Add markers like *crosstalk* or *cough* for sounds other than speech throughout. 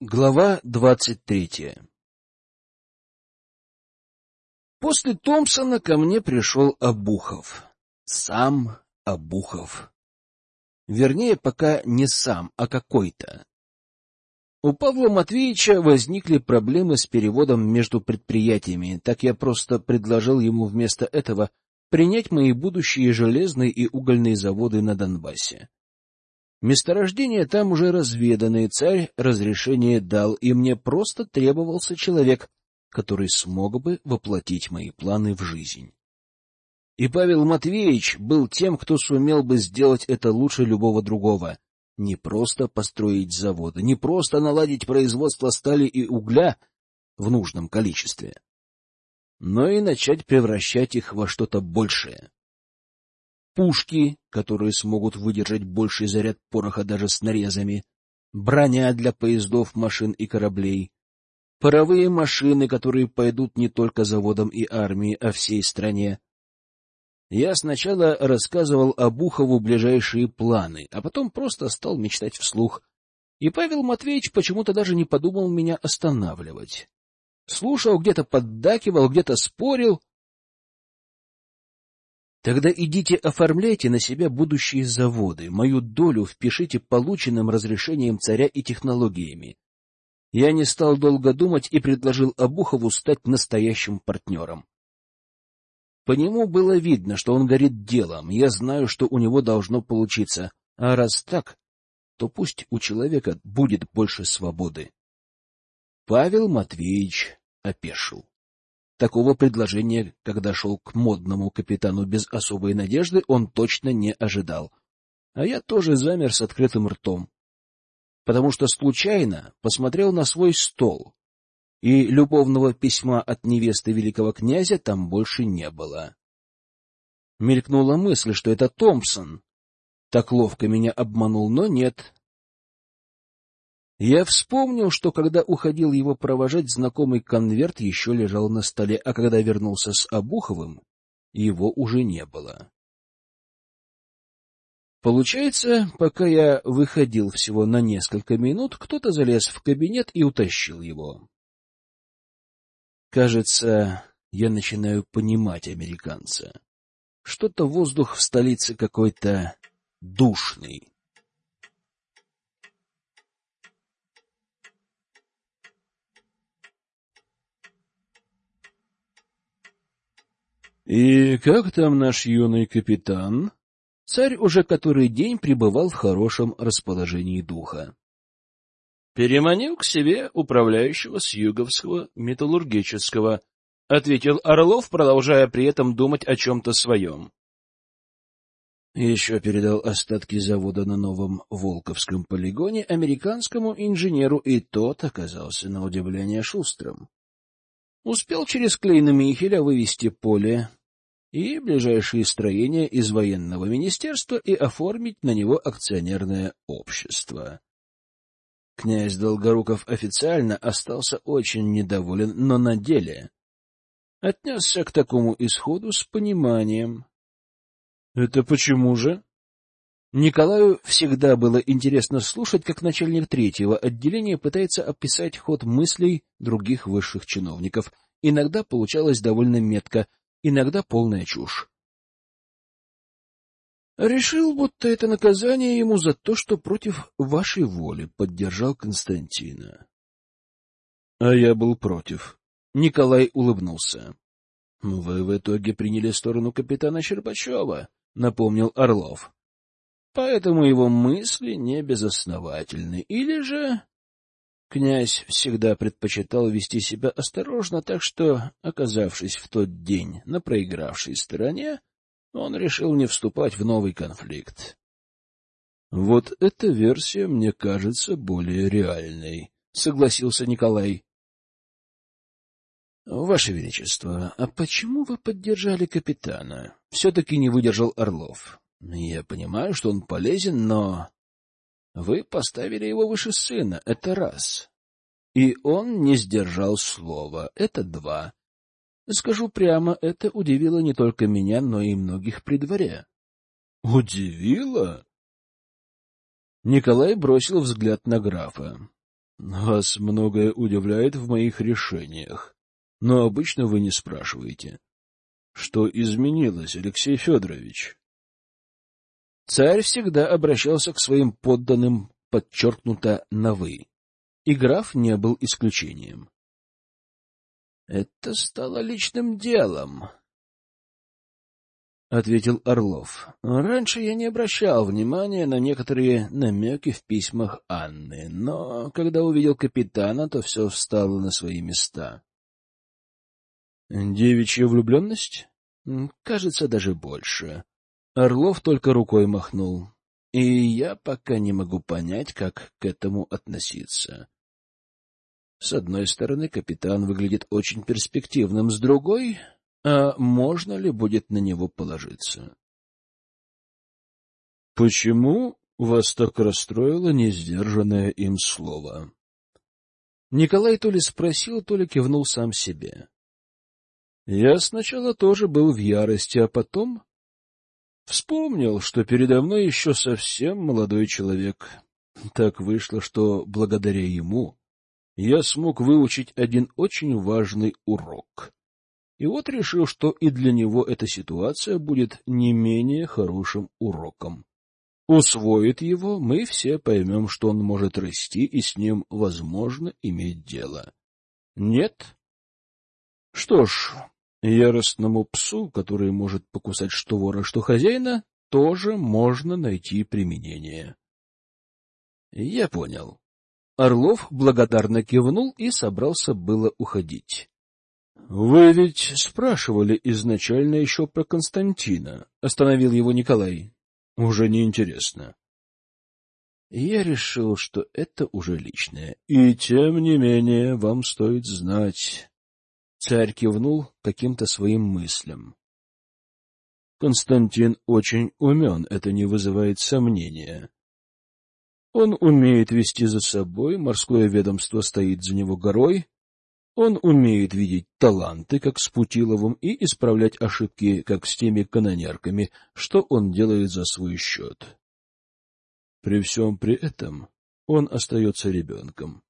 Глава двадцать третья После Томпсона ко мне пришел Обухов. Сам Обухов. Вернее, пока не сам, а какой-то. У Павла Матвеевича возникли проблемы с переводом между предприятиями, так я просто предложил ему вместо этого принять мои будущие железные и угольные заводы на Донбассе. Месторождение там уже разведано, и царь разрешение дал, и мне просто требовался человек, который смог бы воплотить мои планы в жизнь. И Павел Матвеевич был тем, кто сумел бы сделать это лучше любого другого. Не просто построить заводы, не просто наладить производство стали и угля в нужном количестве, но и начать превращать их во что-то большее пушки, которые смогут выдержать больший заряд пороха даже с нарезами, броня для поездов, машин и кораблей, паровые машины, которые пойдут не только заводам и армии, а всей стране. Я сначала рассказывал Обухову ближайшие планы, а потом просто стал мечтать вслух. И Павел Матвеевич почему-то даже не подумал меня останавливать. Слушал, где-то поддакивал, где-то спорил, Тогда идите оформляйте на себя будущие заводы, мою долю впишите полученным разрешением царя и технологиями. Я не стал долго думать и предложил Обухову стать настоящим партнером. По нему было видно, что он горит делом, я знаю, что у него должно получиться, а раз так, то пусть у человека будет больше свободы. Павел Матвеевич опешил. Такого предложения, когда шел к модному капитану без особой надежды, он точно не ожидал. А я тоже замер с открытым ртом, потому что случайно посмотрел на свой стол, и любовного письма от невесты великого князя там больше не было. Мелькнула мысль, что это Томпсон. Так ловко меня обманул, но нет, я вспомнил, что когда уходил его провожать, знакомый конверт еще лежал на столе, а когда вернулся с Обуховым, его уже не было. Получается, пока я выходил всего на несколько минут, кто-то залез в кабинет и утащил его. Кажется, я начинаю понимать американца. Что-то воздух в столице какой-то душный. «И как там наш юный капитан?» Царь уже который день пребывал в хорошем расположении духа. «Переманил к себе управляющего с юговского металлургического», — ответил Орлов, продолжая при этом думать о чем-то своем. Еще передал остатки завода на новом Волковском полигоне американскому инженеру, и тот оказался на удивление шустрым. Успел через Клейна Михеля вывести поле и ближайшие строения из военного министерства и оформить на него акционерное общество. Князь Долгоруков официально остался очень недоволен, но на деле отнесся к такому исходу с пониманием. — Это почему же? Николаю всегда было интересно слушать, как начальник третьего отделения пытается описать ход мыслей других высших чиновников. Иногда получалось довольно метко, иногда полная чушь. Решил, будто это наказание ему за то, что против вашей воли поддержал Константина. А я был против. Николай улыбнулся. — Вы в итоге приняли сторону капитана Щербачева, — напомнил Орлов. — Поэтому его мысли не безосновательны. Или же Князь всегда предпочитал вести себя осторожно, так что, оказавшись в тот день на проигравшей стороне, он решил не вступать в новый конфликт. Вот эта версия мне кажется более реальной, согласился Николай. Ваше Величество, а почему вы поддержали капитана? Все-таки не выдержал Орлов. Я понимаю, что он полезен, но вы поставили его выше сына, это раз. И он не сдержал слова, это два. Скажу прямо, это удивило не только меня, но и многих при дворе. Удивило? Николай бросил взгляд на графа. Вас многое удивляет в моих решениях, но обычно вы не спрашиваете. Что изменилось, Алексей Федорович? Царь всегда обращался к своим подданным подчеркнуто на «вы», и граф не был исключением. Это стало личным делом, — ответил Орлов. — Раньше я не обращал внимания на некоторые намеки в письмах Анны, но когда увидел капитана, то все встало на свои места. — Девичья влюбленность? — Кажется, даже больше. Орлов только рукой махнул. И я пока не могу понять, как к этому относиться. С одной стороны, капитан выглядит очень перспективным, с другой а можно ли будет на него положиться? Почему вас так расстроило несдержанное им слово? Николай то ли спросил, то ли кивнул сам себе. Я сначала тоже был в ярости, а потом вспомнил, что передо мной еще совсем молодой человек. Так вышло, что благодаря ему я смог выучить один очень важный урок. И вот решил, что и для него эта ситуация будет не менее хорошим уроком. Усвоит его, мы все поймем, что он может расти, и с ним возможно иметь дело. Нет? Что ж, яростному псу, который может покусать что вора, что хозяина, тоже можно найти применение. Я понял. Орлов благодарно кивнул и собрался было уходить. — Вы ведь спрашивали изначально еще про Константина, — остановил его Николай. — Уже неинтересно. Я решил, что это уже личное. И тем не менее, вам стоит знать. Царь кивнул каким-то своим мыслям. Константин очень умен, это не вызывает сомнения. Он умеет вести за собой, морское ведомство стоит за него горой, он умеет видеть таланты, как с Путиловым, и исправлять ошибки, как с теми канонерками, что он делает за свой счет. При всем при этом он остается ребенком,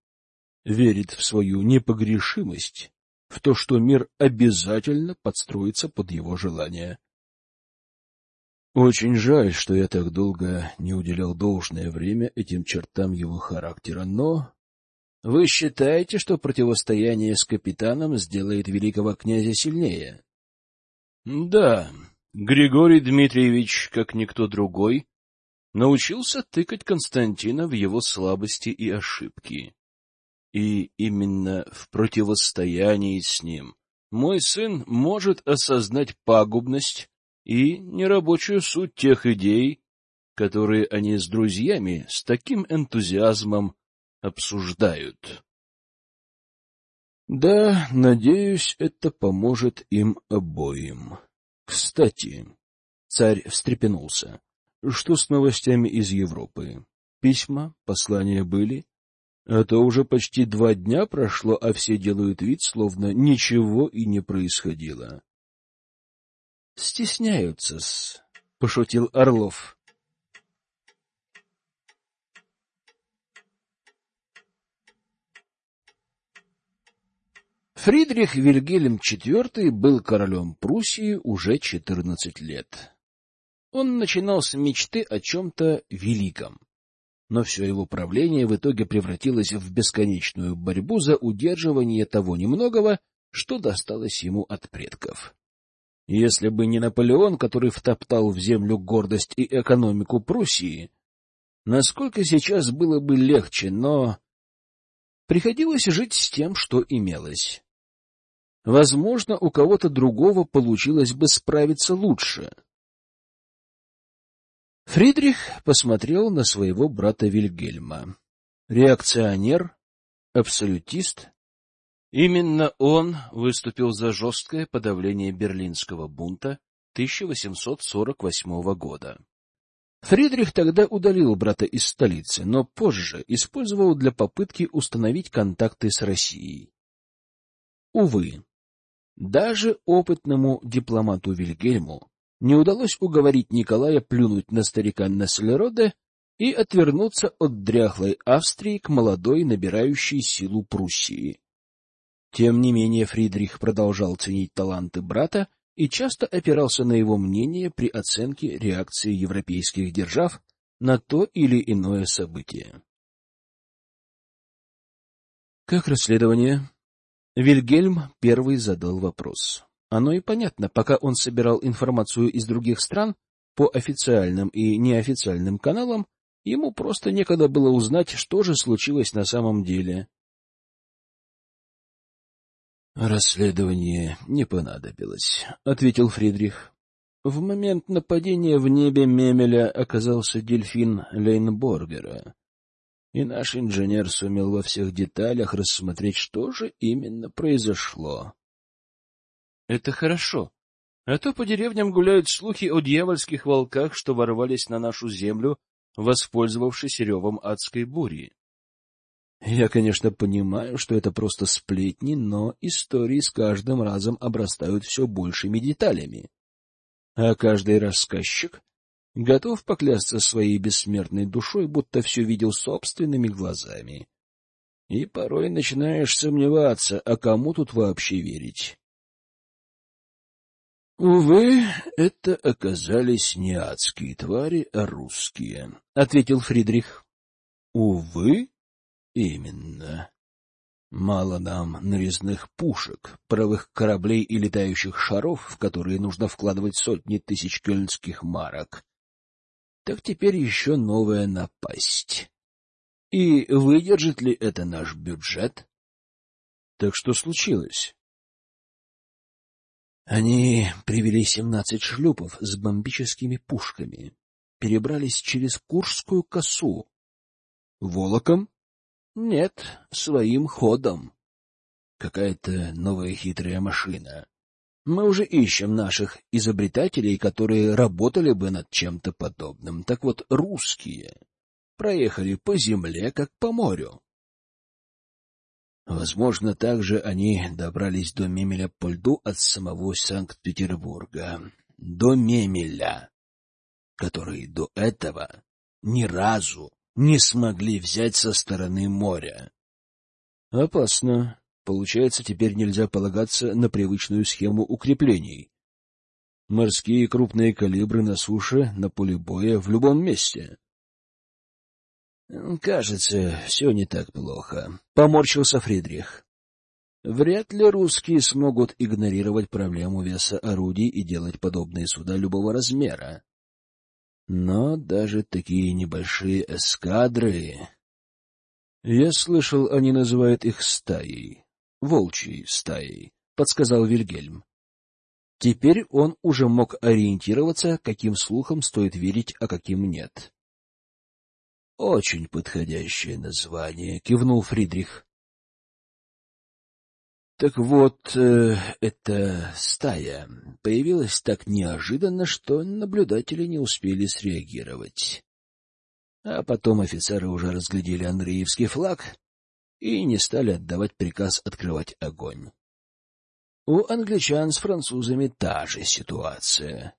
верит в свою непогрешимость, в то, что мир обязательно подстроится под его желания. Очень жаль, что я так долго не уделял должное время этим чертам его характера, но вы считаете, что противостояние с капитаном сделает великого князя сильнее? Да, Григорий Дмитриевич, как никто другой, научился тыкать Константина в его слабости и ошибки. И именно в противостоянии с ним мой сын может осознать пагубность и нерабочую суть тех идей, которые они с друзьями с таким энтузиазмом обсуждают. Да, надеюсь, это поможет им обоим. Кстати, царь встрепенулся. Что с новостями из Европы? Письма, послания были? А то уже почти два дня прошло, а все делают вид, словно ничего и не происходило. Стесняются-с, — пошутил Орлов. Фридрих Вильгельм IV был королем Пруссии уже 14 лет. Он начинал с мечты о чем-то великом, но все его правление в итоге превратилось в бесконечную борьбу за удерживание того немногого, что досталось ему от предков. Если бы не Наполеон, который втоптал в землю гордость и экономику Пруссии, насколько сейчас было бы легче, но приходилось жить с тем, что имелось. Возможно, у кого-то другого получилось бы справиться лучше. Фридрих посмотрел на своего брата Вильгельма. Реакционер, абсолютист. Именно он выступил за жесткое подавление берлинского бунта 1848 года. Фридрих тогда удалил брата из столицы, но позже использовал для попытки установить контакты с Россией. Увы, даже опытному дипломату Вильгельму не удалось уговорить Николая плюнуть на старика Неслероде и отвернуться от дряхлой Австрии к молодой, набирающей силу Пруссии. Тем не менее Фридрих продолжал ценить таланты брата и часто опирался на его мнение при оценке реакции европейских держав на то или иное событие. Как расследование? Вильгельм первый задал вопрос. Оно и понятно, пока он собирал информацию из других стран по официальным и неофициальным каналам, ему просто некогда было узнать, что же случилось на самом деле. «Расследование не понадобилось», — ответил Фридрих. В момент нападения в небе Мемеля оказался дельфин Лейнборгера, и наш инженер сумел во всех деталях рассмотреть, что же именно произошло. — Это хорошо. А то по деревням гуляют слухи о дьявольских волках, что ворвались на нашу землю, воспользовавшись ревом адской бури. Я, конечно, понимаю, что это просто сплетни, но истории с каждым разом обрастают все большими деталями. А каждый рассказчик готов поклясться своей бессмертной душой, будто все видел собственными глазами. И порой начинаешь сомневаться, а кому тут вообще верить. Увы, это оказались не адские твари, а русские, — ответил Фридрих. Увы? Именно. Мало нам нарезных пушек, правых кораблей и летающих шаров, в которые нужно вкладывать сотни тысяч кёльнских марок. Так теперь еще новая напасть. И выдержит ли это наш бюджет? Так что случилось? Они привели семнадцать шлюпов с бомбическими пушками, перебрались через Куршскую косу. Волоком? Нет, своим ходом. Какая-то новая хитрая машина. Мы уже ищем наших изобретателей, которые работали бы над чем-то подобным. Так вот, русские проехали по земле, как по морю. Возможно, также они добрались до Мемеля по льду от самого Санкт-Петербурга. До Мемеля, который до этого ни разу не смогли взять со стороны моря. Опасно. Получается, теперь нельзя полагаться на привычную схему укреплений. Морские крупные калибры на суше, на поле боя, в любом месте. Кажется, все не так плохо. Поморщился Фридрих. Вряд ли русские смогут игнорировать проблему веса орудий и делать подобные суда любого размера. Но даже такие небольшие эскадры... Я слышал, они называют их стаей. Волчьей стаей, — подсказал Вильгельм. Теперь он уже мог ориентироваться, каким слухам стоит верить, а каким нет. — Очень подходящее название, — кивнул Фридрих. Так вот, э, эта стая появилась так неожиданно, что наблюдатели не успели среагировать. А потом офицеры уже разглядели Андреевский флаг и не стали отдавать приказ открывать огонь. У англичан с французами та же ситуация.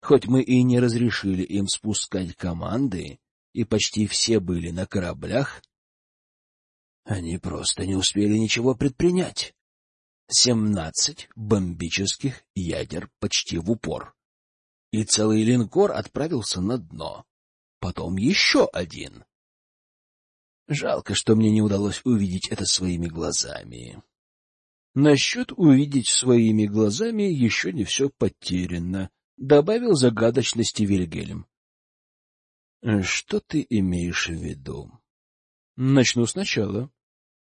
Хоть мы и не разрешили им спускать команды, и почти все были на кораблях, они просто не успели ничего предпринять. Семнадцать бомбических ядер почти в упор. И целый линкор отправился на дно. Потом еще один. Жалко, что мне не удалось увидеть это своими глазами. Насчет увидеть своими глазами еще не все потеряно, — добавил загадочности Вильгельм. — Что ты имеешь в виду? — Начну сначала.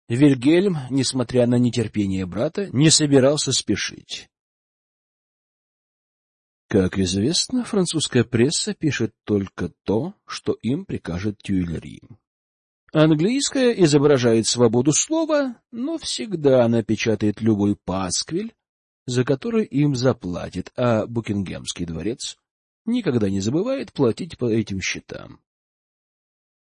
Вильгельм, несмотря на нетерпение брата, не собирался спешить. Как известно, французская пресса пишет только то, что им прикажет Тюильри. Английская изображает свободу слова, но всегда она печатает любой пасквиль, за который им заплатит, а Букингемский дворец никогда не забывает платить по этим счетам.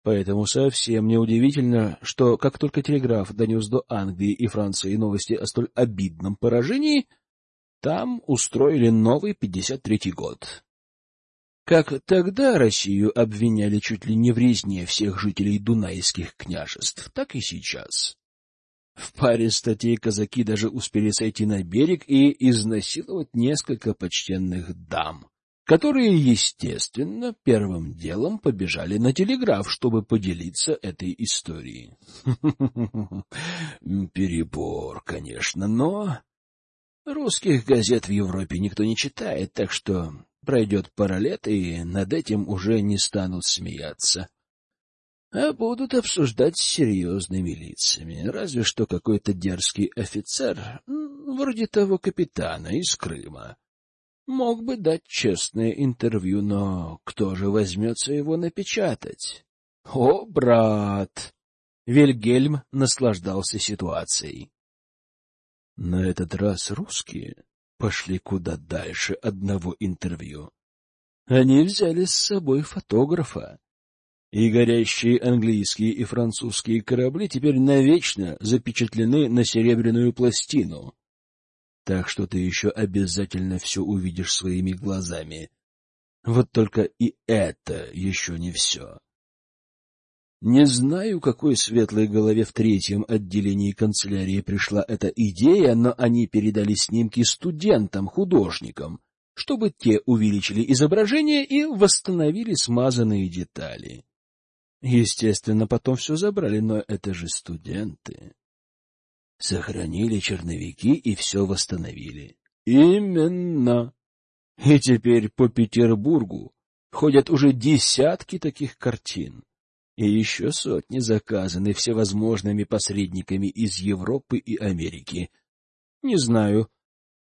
Поэтому совсем неудивительно, что как только телеграф донес до Англии и Франции новости о столь обидном поражении, там устроили новый 53-й год. Как тогда Россию обвиняли чуть ли не в резне всех жителей дунайских княжеств, так и сейчас. В паре статей казаки даже успели сойти на берег и изнасиловать несколько почтенных дам, которые, естественно, первым делом побежали на телеграф, чтобы поделиться этой историей. *laughs* Перебор, конечно, но русских газет в Европе никто не читает, так что пройдет пара лет, и над этим уже не станут смеяться а будут обсуждать с серьезными лицами. Разве что какой-то дерзкий офицер, вроде того капитана из Крыма, мог бы дать честное интервью, но кто же возьмется его напечатать? О, брат! Вильгельм наслаждался ситуацией. На этот раз русские пошли куда дальше одного интервью. Они взяли с собой фотографа, и горящие английские и французские корабли теперь навечно запечатлены на серебряную пластину. Так что ты еще обязательно все увидишь своими глазами. Вот только и это еще не все. Не знаю, какой светлой голове в третьем отделении канцелярии пришла эта идея, но они передали снимки студентам-художникам, чтобы те увеличили изображение и восстановили смазанные детали. Естественно, потом все забрали, но это же студенты. Сохранили черновики и все восстановили. Именно. И теперь по Петербургу ходят уже десятки таких картин. И еще сотни заказаны всевозможными посредниками из Европы и Америки. Не знаю,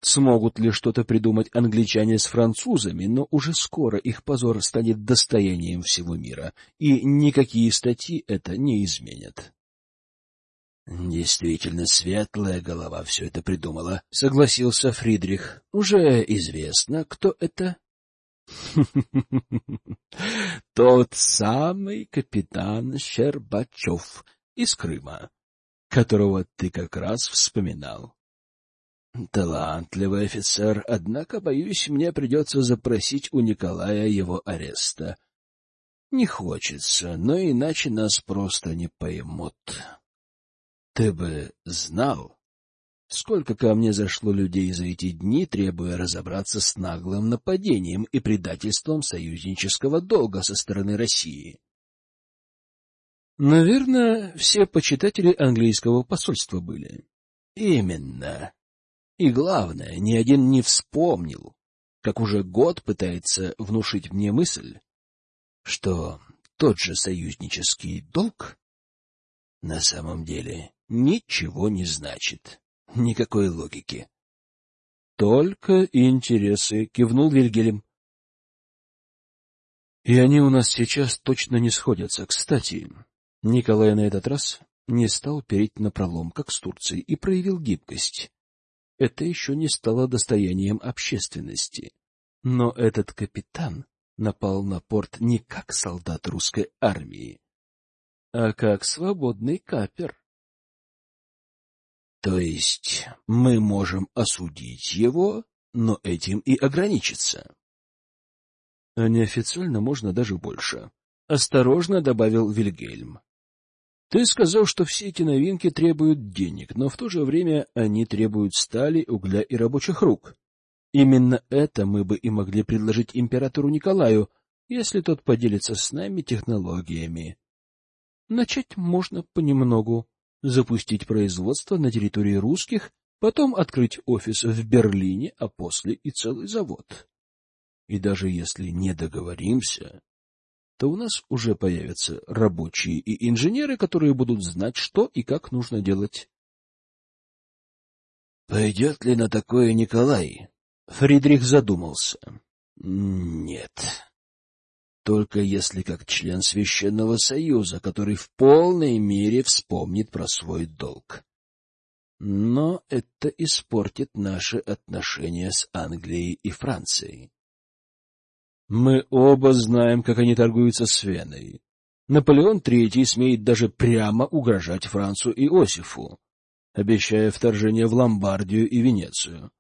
Смогут ли что-то придумать англичане с французами, но уже скоро их позор станет достоянием всего мира, и никакие статьи это не изменят. Действительно, светлая голова все это придумала, согласился Фридрих. Уже известно, кто это. *laughs* Тот самый капитан Щербачев из Крыма, которого ты как раз вспоминал. Талантливый офицер, однако, боюсь, мне придется запросить у Николая его ареста. Не хочется, но иначе нас просто не поймут. Ты бы знал, сколько ко мне зашло людей за эти дни, требуя разобраться с наглым нападением и предательством союзнического долга со стороны России. Наверное, все почитатели английского посольства были. Именно. И главное, ни один не вспомнил, как уже год пытается внушить мне мысль, что тот же союзнический долг на самом деле ничего не значит, никакой логики. Только интересы, кивнул Вильгельм. И они у нас сейчас точно не сходятся. Кстати, Николай на этот раз не стал переть на пролом, как с Турцией, и проявил гибкость это еще не стало достоянием общественности. Но этот капитан напал на порт не как солдат русской армии, а как свободный капер. То есть мы можем осудить его, но этим и ограничиться. А неофициально можно даже больше. Осторожно добавил Вильгельм. Ты сказал, что все эти новинки требуют денег, но в то же время они требуют стали, угля и рабочих рук. Именно это мы бы и могли предложить императору Николаю, если тот поделится с нами технологиями. Начать можно понемногу, запустить производство на территории русских, потом открыть офис в Берлине, а после и целый завод. И даже если не договоримся, то у нас уже появятся рабочие и инженеры, которые будут знать, что и как нужно делать. Пойдет ли на такое Николай? Фридрих задумался. Нет. Только если как член Священного Союза, который в полной мере вспомнит про свой долг. Но это испортит наши отношения с Англией и Францией. Мы оба знаем, как они торгуются с Веной. Наполеон III смеет даже прямо угрожать Францу и Иосифу, обещая вторжение в Ломбардию и Венецию.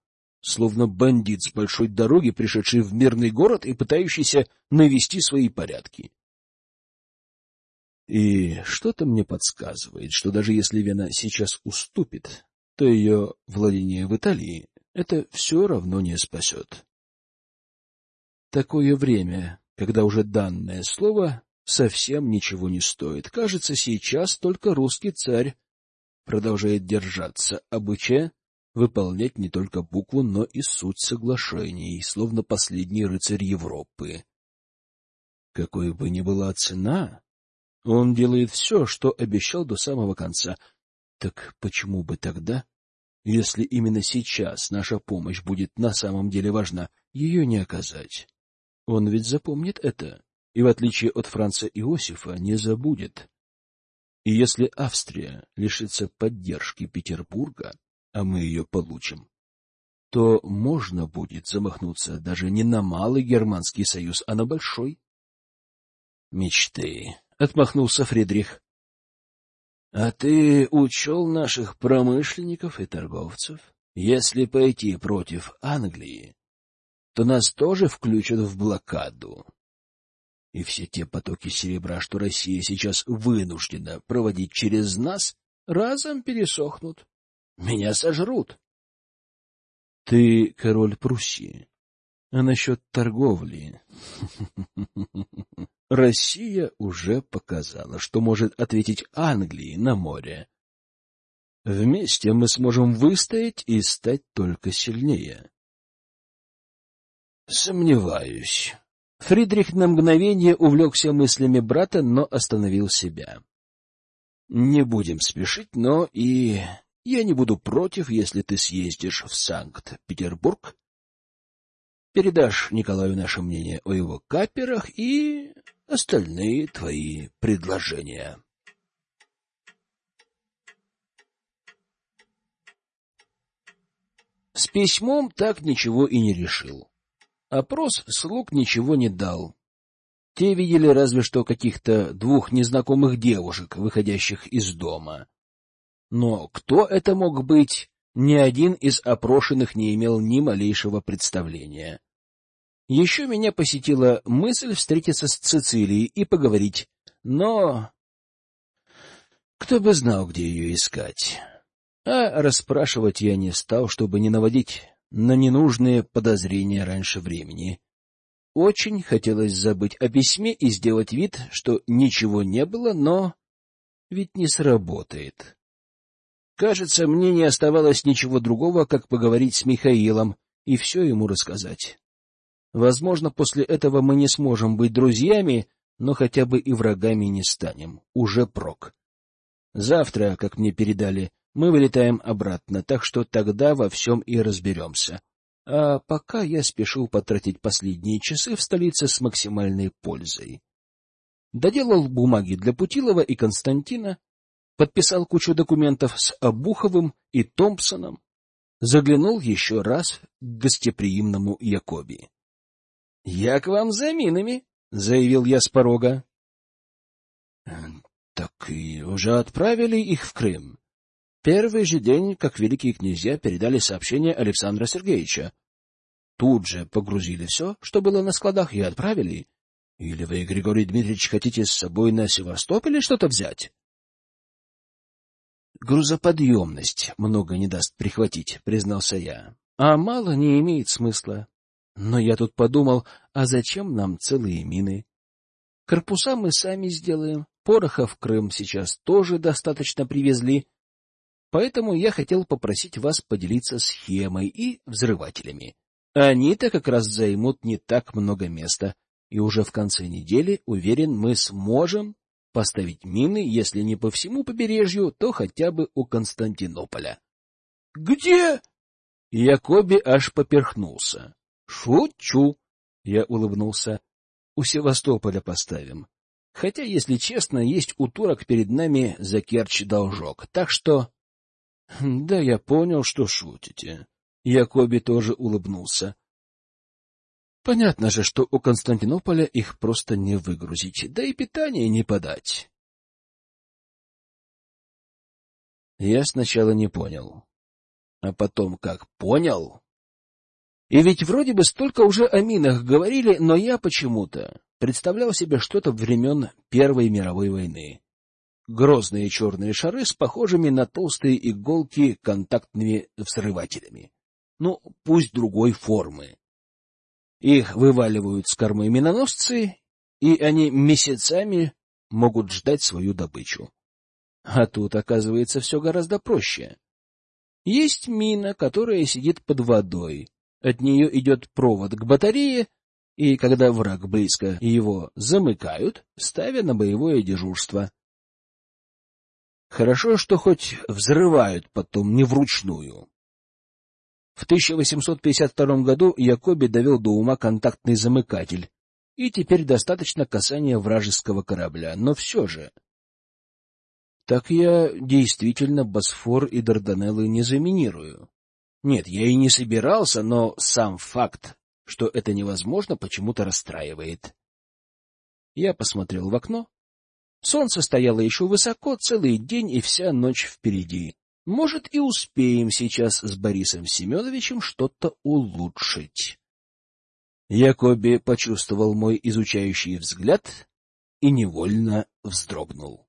Словно бандит с большой дороги, пришедший в мирный город и пытающийся навести свои порядки. И что-то мне подсказывает, что даже если Вена сейчас уступит, то ее владение в Италии это все равно не спасет. Такое время, когда уже данное слово совсем ничего не стоит. Кажется, сейчас только русский царь продолжает держаться, обучая выполнять не только букву, но и суть соглашений, словно последний рыцарь Европы. Какой бы ни была цена, он делает все, что обещал до самого конца. Так почему бы тогда, если именно сейчас наша помощь будет на самом деле важна, ее не оказать? Он ведь запомнит это, и в отличие от Франца Иосифа не забудет. И если Австрия лишится поддержки Петербурга, а мы ее получим, то можно будет замахнуться даже не на малый германский союз, а на большой. Мечты, — отмахнулся Фридрих. — А ты учел наших промышленников и торговцев? Если пойти против Англии, то нас тоже включат в блокаду. И все те потоки серебра, что Россия сейчас вынуждена проводить через нас, разом пересохнут. Меня сожрут. Ты король Пруссии. А насчет торговли... *laughs* Россия уже показала, что может ответить Англии на море. Вместе мы сможем выстоять и стать только сильнее. Сомневаюсь. Фридрих на мгновение увлекся мыслями брата, но остановил себя. Не будем спешить, но и я не буду против, если ты съездишь в Санкт-Петербург, передашь Николаю наше мнение о его каперах и остальные твои предложения. С письмом так ничего и не решил. Опрос слуг ничего не дал. Те видели разве что каких-то двух незнакомых девушек, выходящих из дома. Но кто это мог быть, ни один из опрошенных не имел ни малейшего представления. Еще меня посетила мысль встретиться с Цицилией и поговорить, но... Кто бы знал, где ее искать. А расспрашивать я не стал, чтобы не наводить на ненужные подозрения раньше времени. Очень хотелось забыть о письме и сделать вид, что ничего не было, но ведь не сработает. Кажется, мне не оставалось ничего другого, как поговорить с Михаилом и все ему рассказать. Возможно, после этого мы не сможем быть друзьями, но хотя бы и врагами не станем. Уже прок. Завтра, как мне передали, мы вылетаем обратно, так что тогда во всем и разберемся. А пока я спешил потратить последние часы в столице с максимальной пользой. Доделал бумаги для Путилова и Константина, подписал кучу документов с Обуховым и Томпсоном, заглянул еще раз к гостеприимному Якоби. — Я к вам за минами, — заявил я с порога. — Так и уже отправили их в Крым. Первый же день, как великие князья передали сообщение Александра Сергеевича. Тут же погрузили все, что было на складах, и отправили. Или вы, Григорий Дмитриевич, хотите с собой на Севастополе что-то взять? Грузоподъемность много не даст прихватить, признался я. А мало не имеет смысла. Но я тут подумал, а зачем нам целые мины? Корпуса мы сами сделаем, пороха в Крым сейчас тоже достаточно привезли, поэтому я хотел попросить вас поделиться схемой и взрывателями. Они-то как раз займут не так много места, и уже в конце недели, уверен, мы сможем поставить мины, если не по всему побережью, то хотя бы у Константинополя. — Где? Якоби аж поперхнулся. — Шучу! — я улыбнулся. — У Севастополя поставим. Хотя, если честно, есть у турок перед нами за Керчь должок, так что... *laughs* — Да, я понял, что шутите. Якоби тоже улыбнулся. Понятно же, что у Константинополя их просто не выгрузить, да и питание не подать. Я сначала не понял, а потом как понял, И ведь вроде бы столько уже о минах говорили, но я почему-то представлял себе что-то времен Первой мировой войны. Грозные черные шары с похожими на толстые иголки контактными взрывателями. Ну, пусть другой формы. Их вываливают с кормы миноносцы, и они месяцами могут ждать свою добычу. А тут, оказывается, все гораздо проще. Есть мина, которая сидит под водой. От нее идет провод к батарее, и когда враг близко, его замыкают, ставя на боевое дежурство. Хорошо, что хоть взрывают потом не вручную. В 1852 году Якоби довел до ума контактный замыкатель, и теперь достаточно касания вражеского корабля, но все же... Так я действительно Босфор и Дарданеллы не заминирую. Нет, я и не собирался, но сам факт, что это невозможно, почему-то расстраивает. Я посмотрел в окно. Солнце стояло еще высоко, целый день и вся ночь впереди. Может, и успеем сейчас с Борисом Семеновичем что-то улучшить. Якоби почувствовал мой изучающий взгляд и невольно вздрогнул.